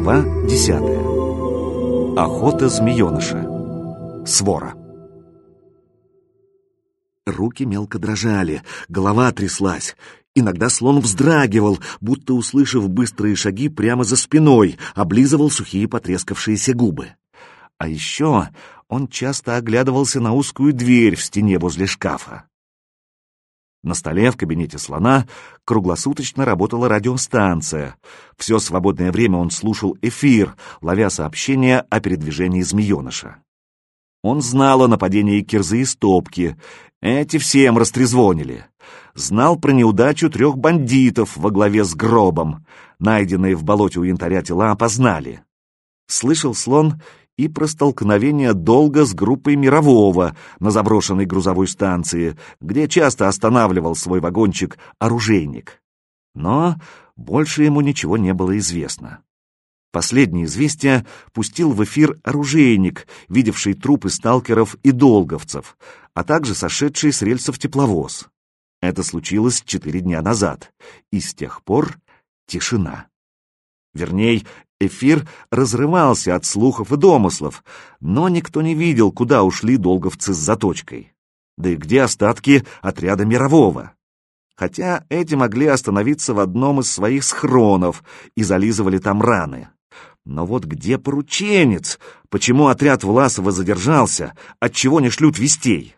Глава десятая. Охота змееныша. Свора. Руки мелко дрожали, голова тряслась. Иногда слон вздрагивал, будто услышав быстрые шаги прямо за спиной, облизывал сухие потрескавшиеся губы. А еще он часто оглядывался на узкую дверь в стене возле шкафа. На столе в кабинете слона круглосуточно работала радиостанция. Все свободное время он слушал эфир, ловя сообщения о передвижении змееныша. Он знал о нападении Кирзы и Стопки. Эти всем растрезвонили. Знал про неудачу трех бандитов во главе с гробом. Найденные в болоте у янтаря тела опознали. Слышал слон и про столкновение долга с группой Мирового на заброшенной грузовой станции, где часто останавливал свой вагончик оружейник. Но больше ему ничего не было известно. Последнее известие пустил в эфир оружейник, видевший трупы сталкеров и долговцев, а также сошедший с рельсов тепловоз. Это случилось четыре дня назад, и с тех пор тишина. Верней, Эфир разрывался от слухов и домыслов, но никто не видел, куда ушли долговцы с заточкой. Да и где остатки отряда мирового? Хотя эти могли остановиться в одном из своих схронов и зализывали там раны. Но вот где порученец? Почему отряд Власова задержался? Отчего не шлют вестей?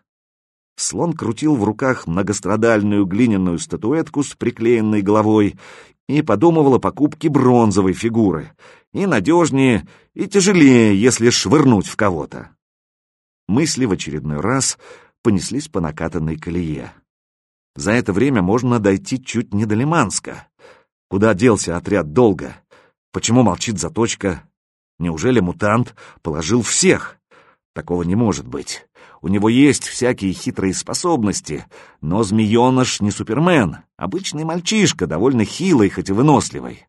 Слон крутил в руках многострадальную глиняную статуэтку с приклеенной головой и подумывал о покупке бронзовой фигуры. И надежнее, и тяжелее, если швырнуть в кого-то. Мысли в очередной раз понеслись по накатанной колее. За это время можно дойти чуть не до Лиманска. Куда делся отряд долго? Почему молчит заточка? Неужели мутант положил всех? Такого не может быть. У него есть всякие хитрые способности, но змееныш не супермен, обычный мальчишка, довольно хилый, хоть и выносливый.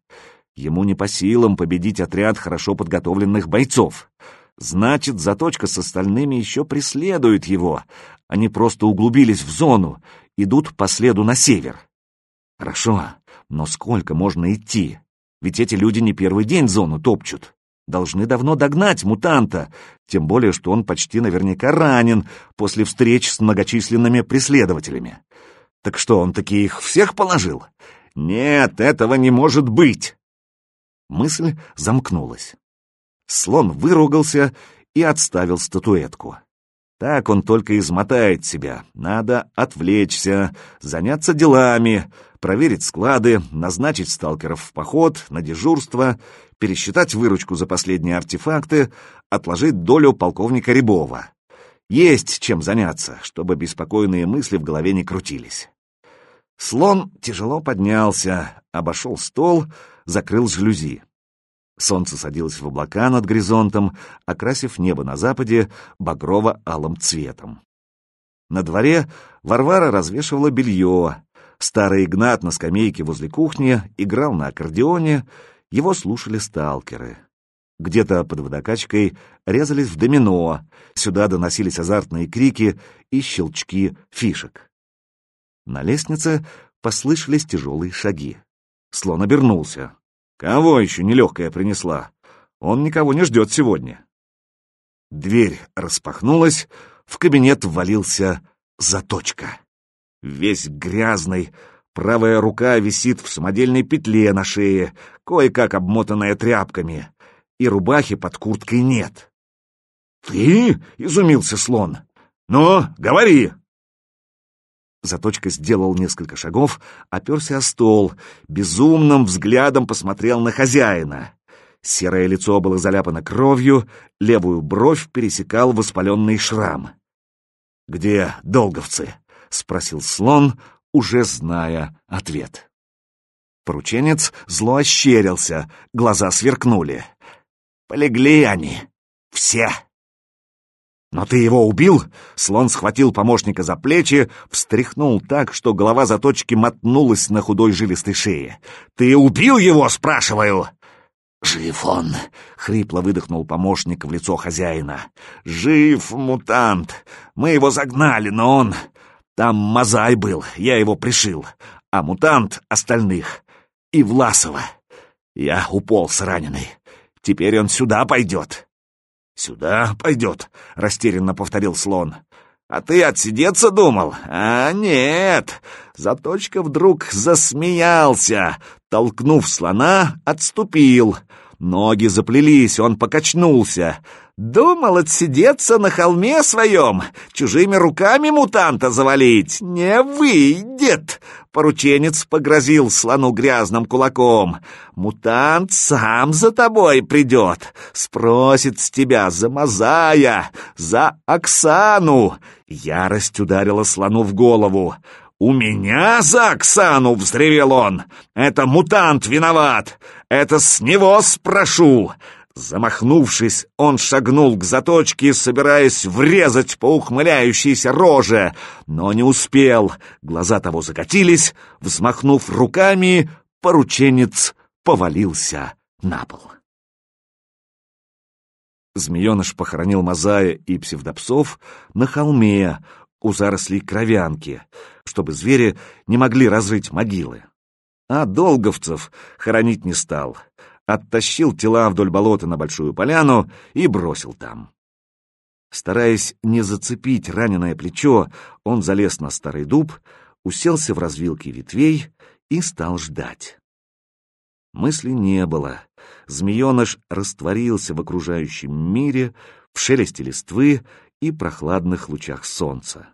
Ему не по силам победить отряд хорошо подготовленных бойцов. Значит, заточка с остальными еще преследует его. Они просто углубились в зону, идут по следу на север. Хорошо, но сколько можно идти? Ведь эти люди не первый день зону топчут должны давно догнать мутанта, тем более, что он почти наверняка ранен после встреч с многочисленными преследователями. Так что, он таки их всех положил? Нет, этого не может быть! Мысль замкнулась. Слон выругался и отставил статуэтку. Так он только измотает себя. Надо отвлечься, заняться делами, проверить склады, назначить сталкеров в поход, на дежурство, пересчитать выручку за последние артефакты, отложить долю полковника Рябова. Есть чем заняться, чтобы беспокойные мысли в голове не крутились. Слон тяжело поднялся, обошел стол, закрыл жалюзи. Солнце садилось в облака над горизонтом, окрасив небо на западе багрово-алым цветом. На дворе Варвара развешивала белье. Старый Игнат на скамейке возле кухни играл на аккордеоне, его слушали сталкеры. Где-то под водокачкой резались в домино, сюда доносились азартные крики и щелчки фишек. На лестнице послышались тяжелые шаги. Слон обернулся. Кого еще нелегкая принесла? Он никого не ждет сегодня. Дверь распахнулась, в кабинет ввалился заточка. Весь грязный, правая рука висит в самодельной петле на шее, кое-как обмотанная тряпками, и рубахи под курткой нет. «Ты?» — изумился слон. «Ну, говори!» Заточка сделал несколько шагов, оперся о стол, безумным взглядом посмотрел на хозяина. Серое лицо было заляпано кровью, левую бровь пересекал воспаленный шрам. «Где долговцы?» — спросил слон, уже зная ответ. Порученец зло ощерился, глаза сверкнули. «Полегли они, все!» «Но ты его убил?» Слон схватил помощника за плечи, встряхнул так, что голова заточки мотнулась на худой жилистой шее. «Ты убил его, спрашиваю?» «Жив он!» — хрипло выдохнул помощник в лицо хозяина. «Жив, мутант! Мы его загнали, но он... Там Мазай был, я его пришил, а мутант — остальных. И Власова. Я уполз раненый. Теперь он сюда пойдет. «Сюда пойдет», — растерянно повторил слон. «А ты отсидеться думал? А нет!» Заточка вдруг засмеялся, толкнув слона, отступил. Ноги заплелись, он покачнулся. Думал отсидеться на холме своем, чужими руками мутанта завалить. Не выйдет! Порученец погрозил слону грязным кулаком. Мутант сам за тобой придет, спросит с тебя за Мазая, за Оксану. Ярость ударила слону в голову. «У меня за Оксану!» — взревел он. «Это мутант виноват! Это с него спрошу!» Замахнувшись, он шагнул к заточке, собираясь врезать по ухмыляющейся роже, но не успел. Глаза того закатились, взмахнув руками, порученец повалился на пол. Змееныш похоронил Мазая и псевдопсов на холме у зарослей кровянки, чтобы звери не могли разрыть могилы. А долговцев хоронить не стал — оттащил тела вдоль болота на большую поляну и бросил там. Стараясь не зацепить раненое плечо, он залез на старый дуб, уселся в развилке ветвей и стал ждать. Мысли не было. Змееныш растворился в окружающем мире, в шелесте листвы и прохладных лучах солнца.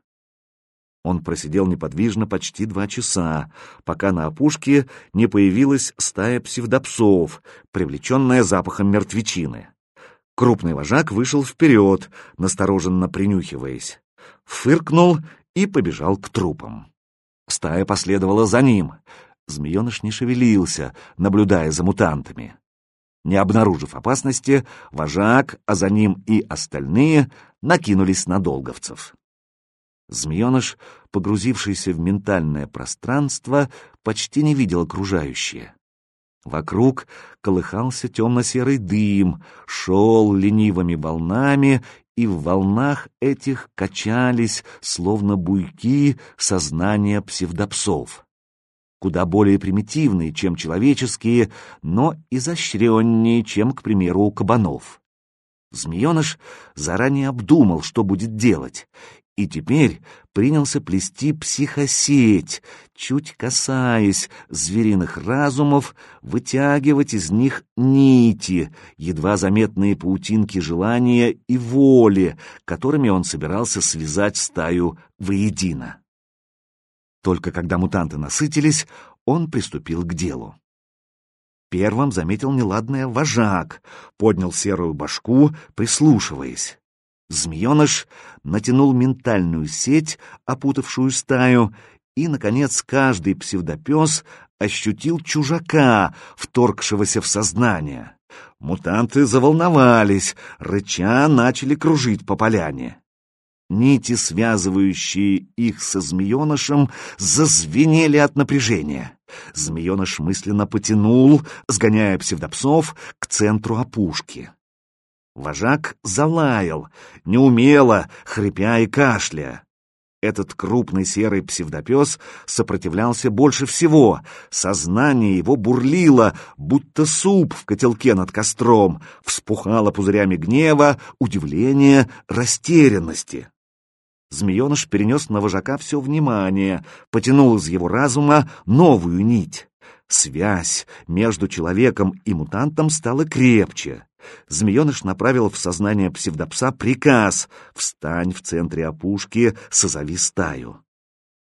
Он просидел неподвижно почти два часа, пока на опушке не появилась стая псевдопсов, привлеченная запахом мертвечины. Крупный вожак вышел вперед, настороженно принюхиваясь. Фыркнул и побежал к трупам. Стая последовала за ним. Змееныш не шевелился, наблюдая за мутантами. Не обнаружив опасности, вожак, а за ним и остальные накинулись на долговцев. Змееныш, погрузившийся в ментальное пространство, почти не видел окружающее. Вокруг колыхался темно-серый дым, шел ленивыми волнами, и в волнах этих качались, словно буйки, сознания псевдопсов. Куда более примитивные, чем человеческие, но изощреннее, чем, к примеру, у кабанов. Змееныш заранее обдумал, что будет делать, и теперь принялся плести психосеть, чуть касаясь звериных разумов, вытягивать из них нити, едва заметные паутинки желания и воли, которыми он собирался связать стаю воедино. Только когда мутанты насытились, он приступил к делу. Первым заметил неладное вожак, поднял серую башку, прислушиваясь. Змееныш натянул ментальную сеть, опутавшую стаю, и, наконец, каждый псевдопес ощутил чужака, вторгшегося в сознание. Мутанты заволновались, рыча начали кружить по поляне. Нити, связывающие их со змеенышем, зазвенели от напряжения. Змееныш мысленно потянул, сгоняя псевдопсов к центру опушки. Вожак залаял, неумело, хрипя и кашля. Этот крупный серый псевдопес сопротивлялся больше всего. Сознание его бурлило, будто суп в котелке над костром, вспухало пузырями гнева, удивления, растерянности. Змееныш перенес на вожака все внимание, потянул из его разума новую нить. Связь между человеком и мутантом стала крепче. Змееныш направил в сознание псевдопса приказ «Встань в центре опушки, созови стаю».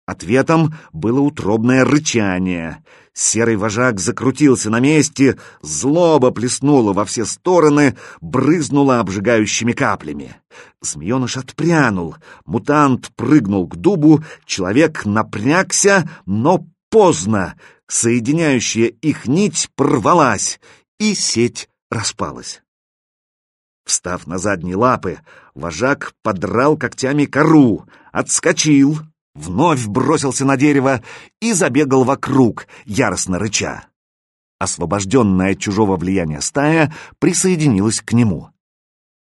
Ответом было утробное рычание. Серый вожак закрутился на месте, злоба плеснула во все стороны, брызнула обжигающими каплями. Змееныш отпрянул, мутант прыгнул к дубу, человек напрягся, но поздно. Соединяющая их нить порвалась, и сеть распалась. Встав на задние лапы, вожак подрал когтями кору, отскочил, вновь бросился на дерево и забегал вокруг, яростно рыча. Освобожденная от чужого влияния стая присоединилась к нему.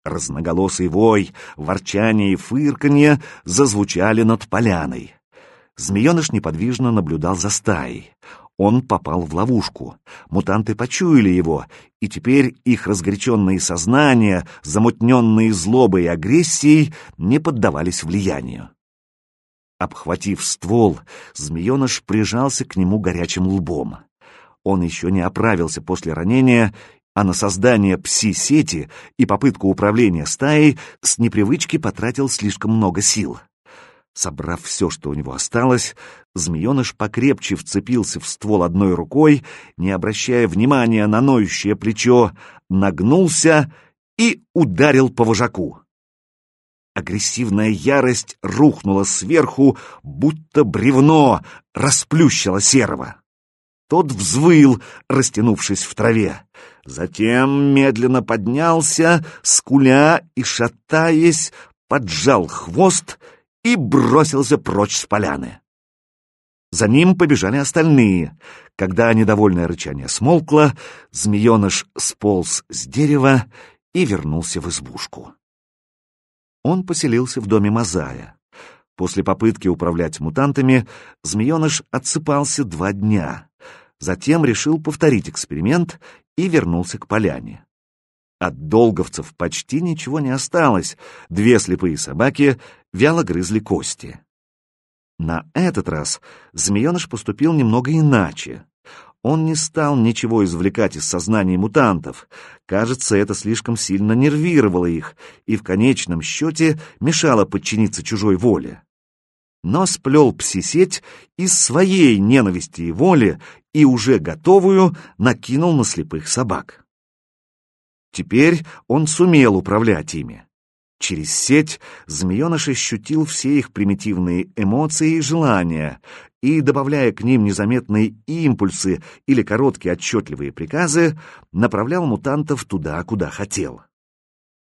Разноголосый вой, ворчание и фырканье зазвучали над поляной. Змееныш неподвижно наблюдал за стаей. Он попал в ловушку. Мутанты почуяли его, и теперь их разгоряченные сознания, замутненные злобой и агрессией, не поддавались влиянию. Обхватив ствол, змееныш прижался к нему горячим лбом. Он еще не оправился после ранения, а на создание пси-сети и попытку управления стаей с непривычки потратил слишком много сил. Собрав все, что у него осталось, змееныш покрепче вцепился в ствол одной рукой, не обращая внимания на ноющее плечо, нагнулся и ударил по вожаку. Агрессивная ярость рухнула сверху, будто бревно расплющило серого. Тот взвыл, растянувшись в траве. Затем медленно поднялся, скуля и шатаясь, поджал хвост и бросился прочь с поляны. За ним побежали остальные. Когда недовольное рычание смолкло, змееныш сполз с дерева и вернулся в избушку он поселился в доме Мазая. После попытки управлять мутантами змееныш отсыпался два дня. Затем решил повторить эксперимент и вернулся к поляне. От долговцев почти ничего не осталось, две слепые собаки вяло грызли кости. На этот раз змееныш поступил немного иначе. Он не стал ничего извлекать из сознания мутантов. Кажется, это слишком сильно нервировало их и в конечном счете мешало подчиниться чужой воле. Но сплел пси-сеть из своей ненависти и воли и уже готовую накинул на слепых собак. Теперь он сумел управлять ими. Через сеть змееныш ощутил все их примитивные эмоции и желания, и, добавляя к ним незаметные импульсы или короткие отчетливые приказы, направлял мутантов туда, куда хотел.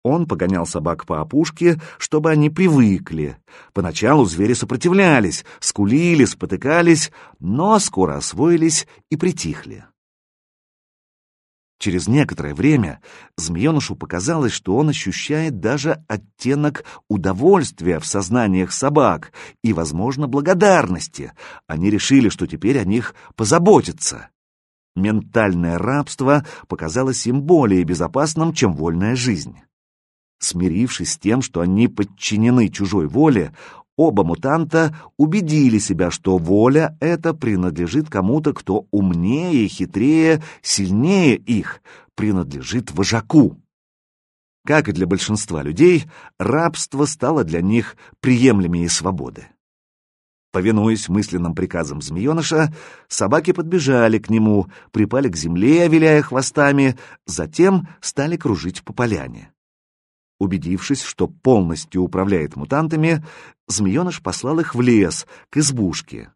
Он погонял собак по опушке, чтобы они привыкли. Поначалу звери сопротивлялись, скулили, спотыкались, но скоро освоились и притихли. Через некоторое время змеенышу показалось, что он ощущает даже оттенок удовольствия в сознаниях собак и, возможно, благодарности. Они решили, что теперь о них позаботятся. Ментальное рабство показалось им более безопасным, чем вольная жизнь. Смирившись с тем, что они подчинены чужой воле, Оба мутанта убедили себя, что воля эта принадлежит кому-то, кто умнее, хитрее, сильнее их, принадлежит вожаку. Как и для большинства людей, рабство стало для них приемлемее свободы. Повинуясь мысленным приказам змееныша, собаки подбежали к нему, припали к земле, виляя хвостами, затем стали кружить по поляне. Убедившись, что полностью управляет мутантами, змееныш послал их в лес, к избушке.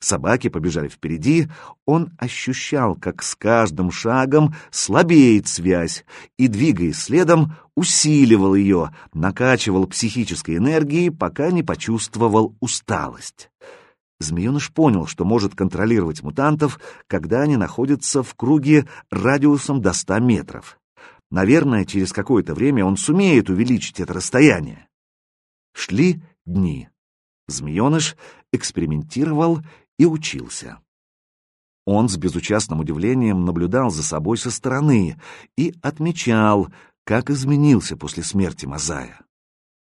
Собаки побежали впереди, он ощущал, как с каждым шагом слабеет связь, и, двигаясь следом, усиливал ее, накачивал психической энергией, пока не почувствовал усталость. Змееныш понял, что может контролировать мутантов, когда они находятся в круге радиусом до ста метров. Наверное, через какое-то время он сумеет увеличить это расстояние. Шли дни. Змееныш экспериментировал и учился. Он с безучастным удивлением наблюдал за собой со стороны и отмечал, как изменился после смерти Мазая.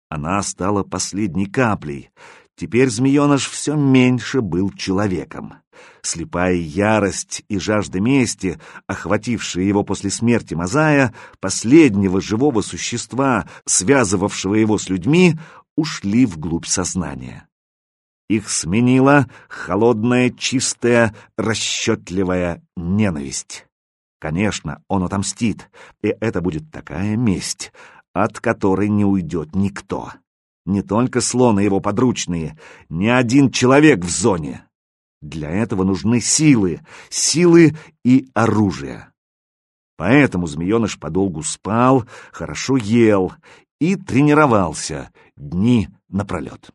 Она стала последней каплей, Теперь змееныш все меньше был человеком. Слепая ярость и жажда мести, охватившие его после смерти Мазая, последнего живого существа, связывавшего его с людьми, ушли вглубь сознания. Их сменила холодная, чистая, расчетливая ненависть. Конечно, он отомстит, и это будет такая месть, от которой не уйдет никто. Не только слон и его подручные, ни один человек в зоне. Для этого нужны силы, силы и оружие. Поэтому змееныш подолгу спал, хорошо ел и тренировался дни напролет.